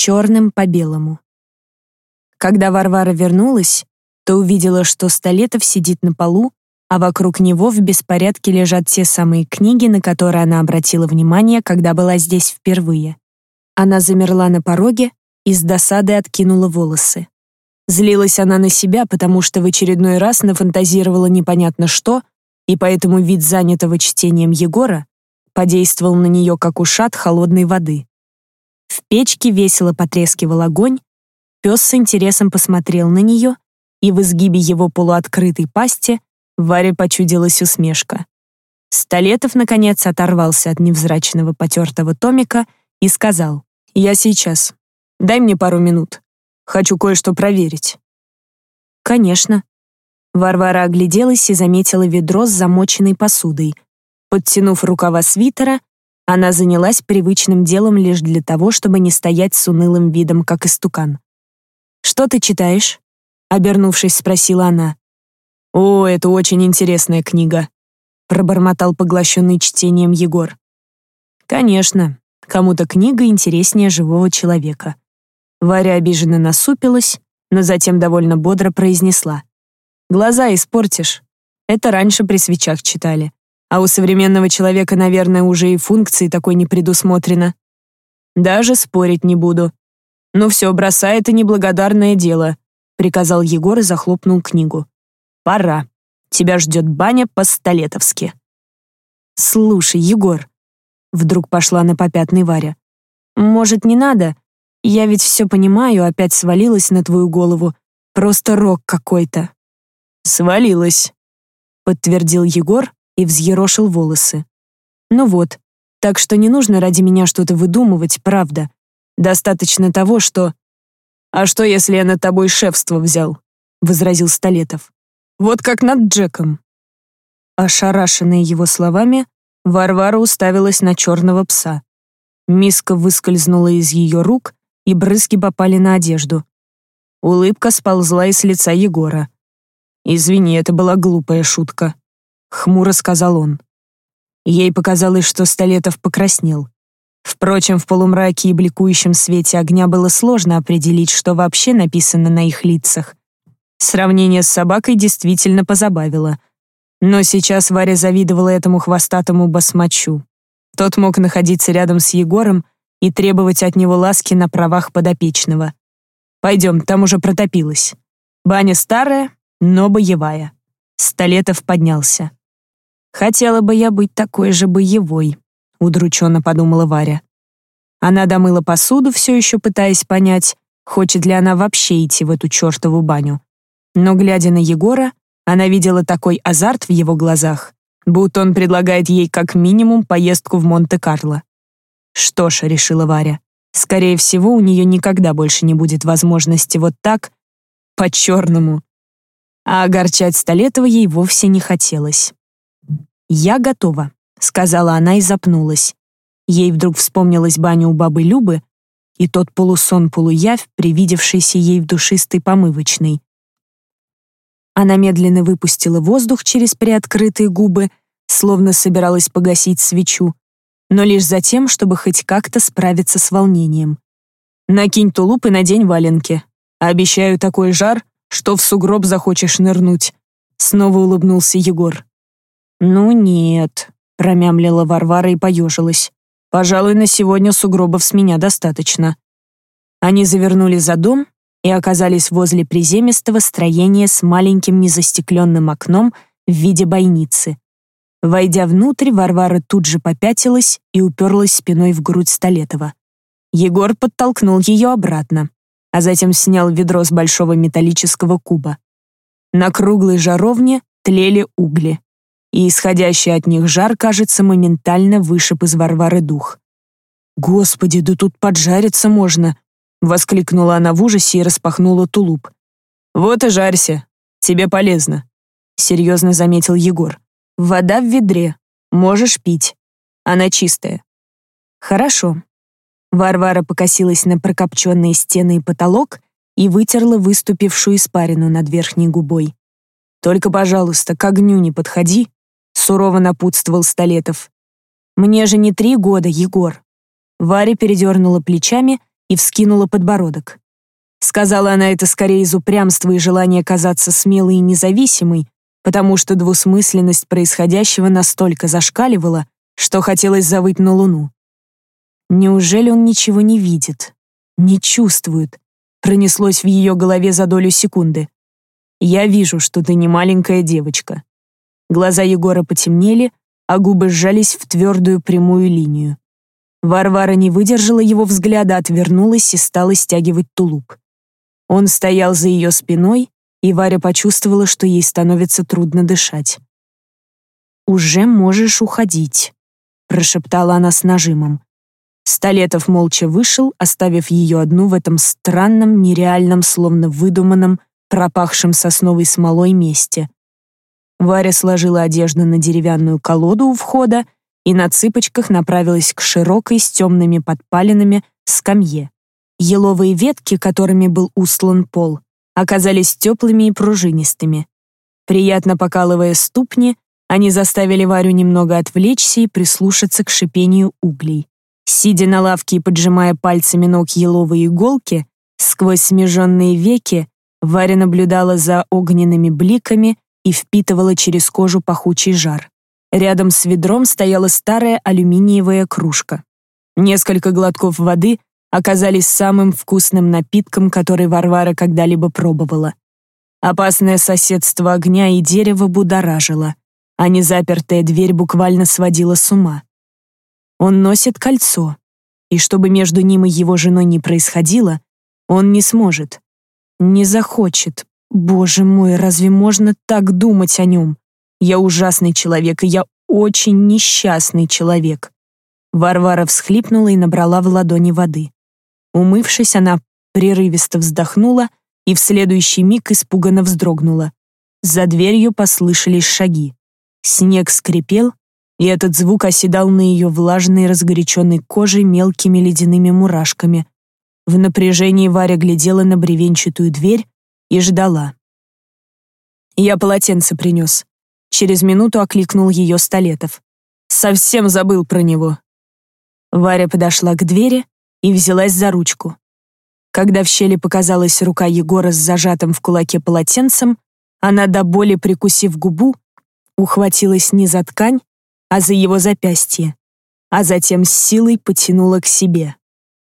Черным по белому. Когда Варвара вернулась, то увидела, что Столетов сидит на полу, а вокруг него в беспорядке лежат те самые книги, на которые она обратила внимание, когда была здесь впервые. Она замерла на пороге и с досадой откинула волосы. Злилась она на себя, потому что в очередной раз нафантазировала непонятно что, и поэтому вид занятого чтением Егора подействовал на нее, как ушат холодной воды. Печке весело потрескивал огонь, пес с интересом посмотрел на нее, и в изгибе его полуоткрытой пасти Варе почудилась усмешка. Столетов, наконец, оторвался от невзрачного потертого томика и сказал, «Я сейчас. Дай мне пару минут. Хочу кое-что проверить». «Конечно». Варвара огляделась и заметила ведро с замоченной посудой. Подтянув рукава свитера, она занялась привычным делом лишь для того, чтобы не стоять с унылым видом, как истукан. «Что ты читаешь?» — обернувшись, спросила она. «О, это очень интересная книга», — пробормотал поглощенный чтением Егор. «Конечно, кому-то книга интереснее живого человека». Варя обиженно насупилась, но затем довольно бодро произнесла. «Глаза испортишь. Это раньше при свечах читали. А у современного человека, наверное, уже и функции такой не предусмотрено. Даже спорить не буду. Ну все, бросай это неблагодарное дело», приказал Егор и захлопнул книгу. «Пора. Тебя ждет баня по-столетовски». «Слушай, Егор», вдруг пошла на попятный Варя, «может, не надо? Я ведь все понимаю, опять свалилась на твою голову. Просто рок какой-то». «Свалилась», — подтвердил Егор и взъерошил волосы. «Ну вот, так что не нужно ради меня что-то выдумывать, правда. Достаточно того, что...» «А что, если я над тобой шефство взял?» — возразил Столетов. «Вот как над Джеком». Ошарашенная его словами, Варвара уставилась на черного пса. Миска выскользнула из ее рук, и брызги попали на одежду. Улыбка сползла из лица Егора. «Извини, это была глупая шутка», — хмуро сказал он. Ей показалось, что Столетов покраснел. Впрочем, в полумраке и бликующем свете огня было сложно определить, что вообще написано на их лицах. Сравнение с собакой действительно позабавило. Но сейчас Варя завидовала этому хвостатому басмачу. Тот мог находиться рядом с Егором и требовать от него ласки на правах подопечного. «Пойдем, там уже протопилась. Баня старая, но боевая». Столетов поднялся. «Хотела бы я быть такой же боевой», — удрученно подумала Варя. Она домыла посуду, все еще пытаясь понять, хочет ли она вообще идти в эту чертову баню. Но, глядя на Егора, она видела такой азарт в его глазах, будто он предлагает ей как минимум поездку в Монте-Карло. Что ж, решила Варя, скорее всего, у нее никогда больше не будет возможности вот так, по-черному. А огорчать Столетова ей вовсе не хотелось. «Я готова», — сказала она и запнулась. Ей вдруг вспомнилась баня у бабы Любы и тот полусон-полуявь, привидевшийся ей в душистой помывочной. Она медленно выпустила воздух через приоткрытые губы, словно собиралась погасить свечу, но лишь за тем, чтобы хоть как-то справиться с волнением. «Накинь тулуп и надень валенки. Обещаю такой жар, что в сугроб захочешь нырнуть», — снова улыбнулся Егор. «Ну нет», — промямлила Варвара и поежилась. «Пожалуй, на сегодня сугробов с меня достаточно». Они завернули за дом и оказались возле приземистого строения с маленьким незастекленным окном в виде бойницы. Войдя внутрь, Варвара тут же попятилась и уперлась спиной в грудь Столетова. Егор подтолкнул ее обратно, а затем снял ведро с большого металлического куба. На круглой жаровне тлели угли, и исходящий от них жар, кажется, моментально вышиб из Варвары дух. «Господи, да тут поджариться можно!» — воскликнула она в ужасе и распахнула тулуп. «Вот и жарься, тебе полезно», — серьезно заметил Егор. Вода в ведре. Можешь пить. Она чистая. Хорошо. Варвара покосилась на прокопченные стены и потолок и вытерла выступившую испарину над верхней губой. «Только, пожалуйста, к огню не подходи», — сурово напутствовал Столетов. «Мне же не три года, Егор». Варя передернула плечами и вскинула подбородок. Сказала она это скорее из упрямства и желания казаться смелой и независимой, потому что двусмысленность происходящего настолько зашкаливала, что хотелось завыть на луну. Неужели он ничего не видит, не чувствует? Пронеслось в ее голове за долю секунды. «Я вижу, что ты не маленькая девочка». Глаза Егора потемнели, а губы сжались в твердую прямую линию. Варвара не выдержала его взгляда, отвернулась и стала стягивать тулуп. Он стоял за ее спиной, и Варя почувствовала, что ей становится трудно дышать. «Уже можешь уходить», — прошептала она с нажимом. Столетов молча вышел, оставив ее одну в этом странном, нереальном, словно выдуманном, пропахшем сосновой смолой месте. Варя сложила одежду на деревянную колоду у входа и на цыпочках направилась к широкой с темными подпалинами скамье. Еловые ветки, которыми был устлан пол, оказались теплыми и пружинистыми. Приятно покалывая ступни, они заставили Варю немного отвлечься и прислушаться к шипению углей. Сидя на лавке и поджимая пальцами ног еловые иголки, сквозь смеженные веки Варя наблюдала за огненными бликами и впитывала через кожу пахучий жар. Рядом с ведром стояла старая алюминиевая кружка. Несколько глотков воды оказались самым вкусным напитком, который Варвара когда-либо пробовала. Опасное соседство огня и дерева будоражило, а незапертая дверь буквально сводила с ума. Он носит кольцо, и чтобы между ним и его женой не происходило, он не сможет, не захочет. Боже мой, разве можно так думать о нем? Я ужасный человек, и я очень несчастный человек. Варвара всхлипнула и набрала в ладони воды. Умывшись, она прерывисто вздохнула и в следующий миг испуганно вздрогнула. За дверью послышались шаги. Снег скрипел, и этот звук оседал на ее влажной разгоряченной коже мелкими ледяными мурашками. В напряжении Варя глядела на бревенчатую дверь и ждала. «Я полотенце принес». Через минуту окликнул ее Столетов. «Совсем забыл про него». Варя подошла к двери, и взялась за ручку. Когда в щели показалась рука Егора с зажатым в кулаке полотенцем, она до боли прикусив губу, ухватилась не за ткань, а за его запястье, а затем с силой потянула к себе.